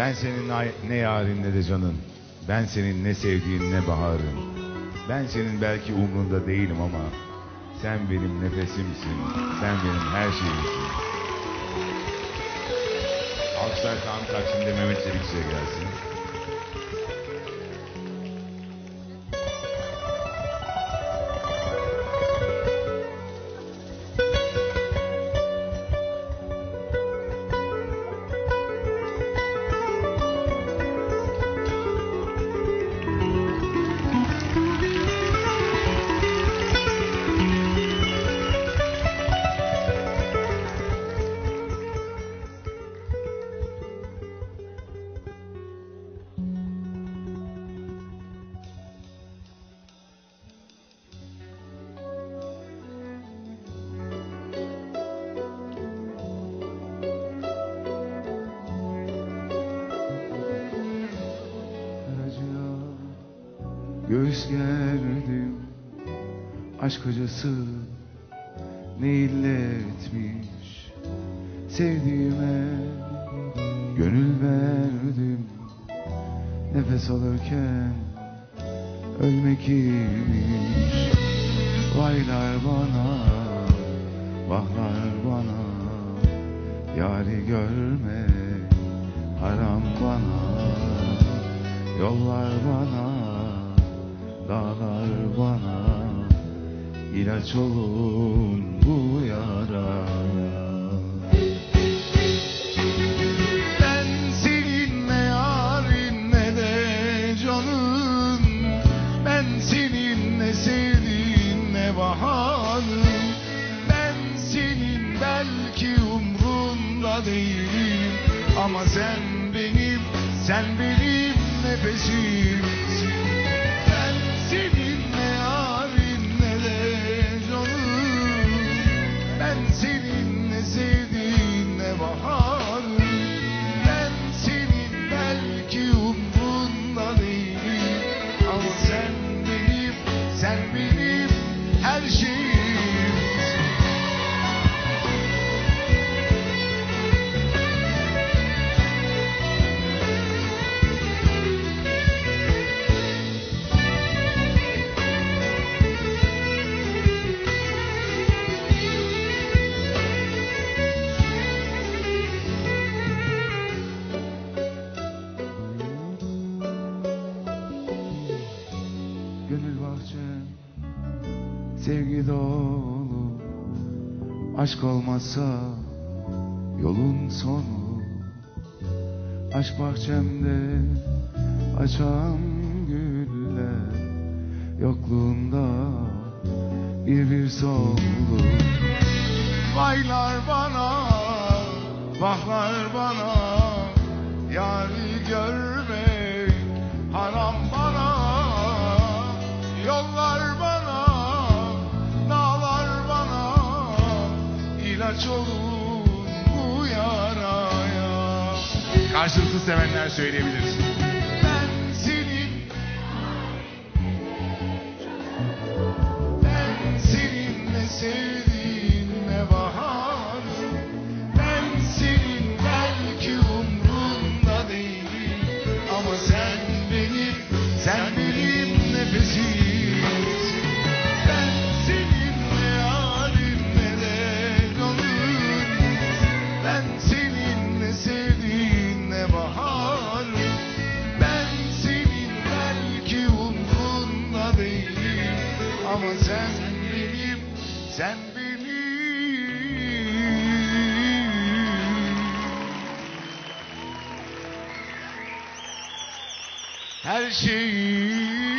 Ben senin ne yarın ne de canın. Ben senin ne sevdiğin ne baharın. Ben senin belki umrunda değilim ama sen benim nefesimsin. Sen benim her şeyimsin. Alkışlar Kaan Taksim'de Mehmet Çelikçi'ye gelsin. Göğüs gerdim Aşk acısı ne illetmiş Sevdiğime. Gönül verdim Nefes alırken ölmek iyiymiş Vaylar bana, vahlar bana Yari görmek haram bana. Yollar bana, dağlar bana ilaç olun bu yaraya sevdiğin ne baharın Ben senin belki umrunda değilim Ama sen benim, sen benim nefesimsin sevgi dolu Aşk olmazsa yolun sonu. Aşk bahçemde açan güller Yokluğunda bir bir soldu Vaylar bana, vahlar bana Yari görmek haram bana. Yollar ilaç olun bu yaraya? Karşılıksız sevenler söyleyebilir. Ben senin Ben senin ne sevdiğin ne baharın Ben senin belki umrunda değilim Ama sen benim, sen benim Ama sen benim, sen benim. Her şeyim